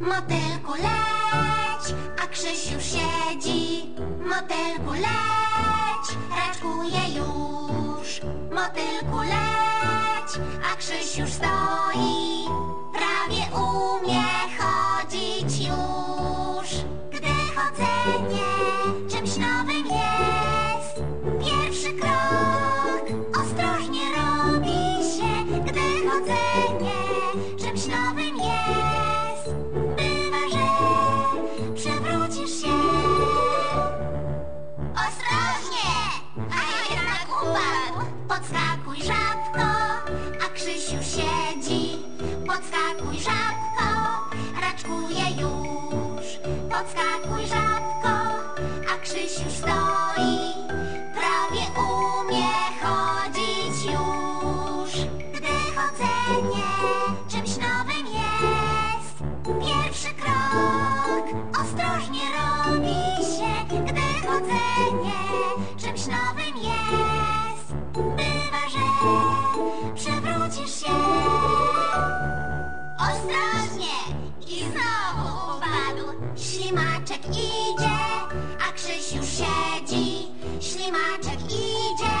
Motylku leć, a Krzysiu siedzi. Motylku leć, raczkuje już. Motylku leć, a Krzysiu stoi. Gdy chodzenie czymś nowym jest, bywa, że przewrócisz się. Ostrożnie, a jednak upadł. Podskakuj żabko, a Krzysiu siedzi. Podskakuj żabko, raczkuje już. Podskakuj żabko, jest, bywa, że przewrócisz się. Ostrożnie! I znowu upadł. Ślimaczek idzie, a Krzysiu siedzi. Ślimaczek idzie,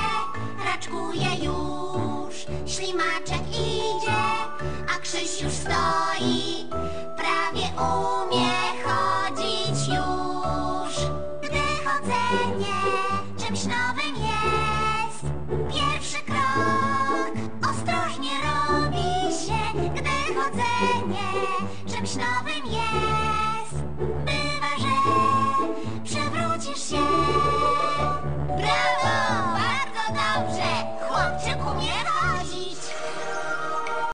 raczkuje już. Ślimaczek idzie, a Krzysiu stoi. urodzenie czymś nowym jest. Bywa, że przewrócisz się. Brawo! Bardzo dobrze! Chłopczyku, nie